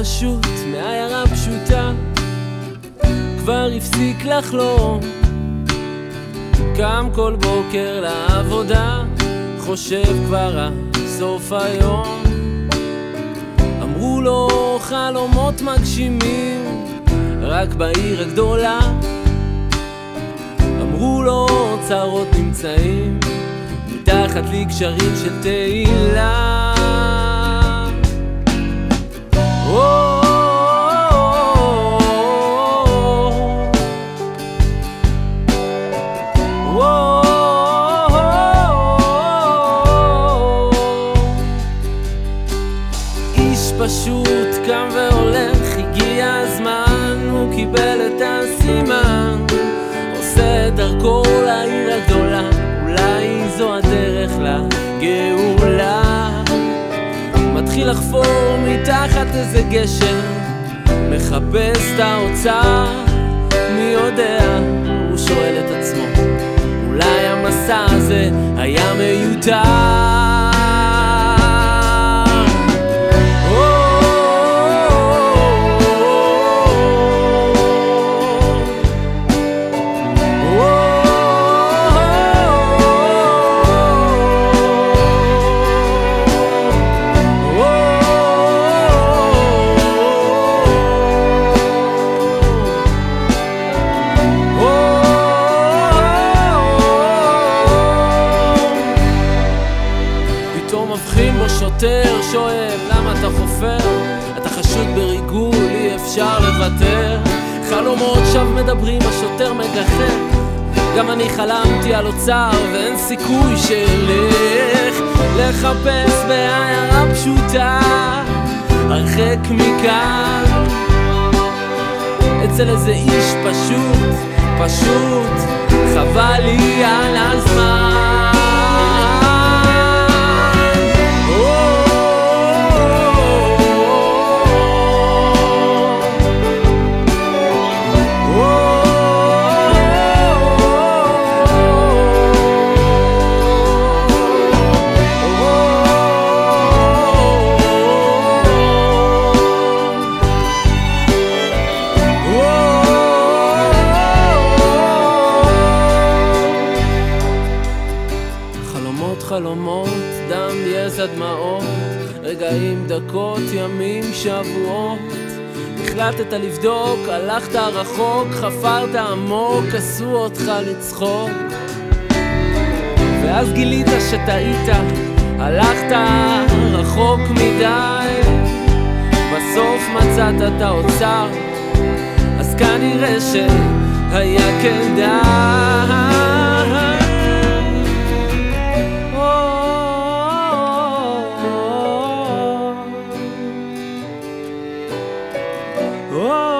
פשוט מעיירה פשוטה כבר הפסיק לחלום. קם כל בוקר לעבודה חושב כבר על סוף היום. אמרו לו חלומות מגשימים רק בעיר הגדולה. אמרו לו צרות נמצאים מתחת לגשרים של תהילה פשוט קם והולך, הגיע הזמן, הוא קיבל את הסימן. עושה את דרכו לעיר הגדולה, אולי זו הדרך לגאולה. מתחיל לחפור מתחת איזה גשר מחפש את האוצר, מי יודע, הוא שואל את עצמו אולי המסע הזה היה מיותר לוותר חלומות שב מדברים, השוטר מגחך. גם אני חלמתי על אוצר ואין סיכוי שאלך לחפש בעיירה פשוטה הרחק מכאן. אצל איזה איש פשוט, פשוט חבל לי על הזמן חלומות, דם, יזע, דמעות, רגעים, דקות, ימים, שבועות. החלטת לבדוק, הלכת רחוק, חפרת עמוק, עשו אותך לצחוק. ואז גילית שטעית, הלכת רחוק מדי, בסוף מצאת את האוצר, אז כנראה שהיה כדאי. Oh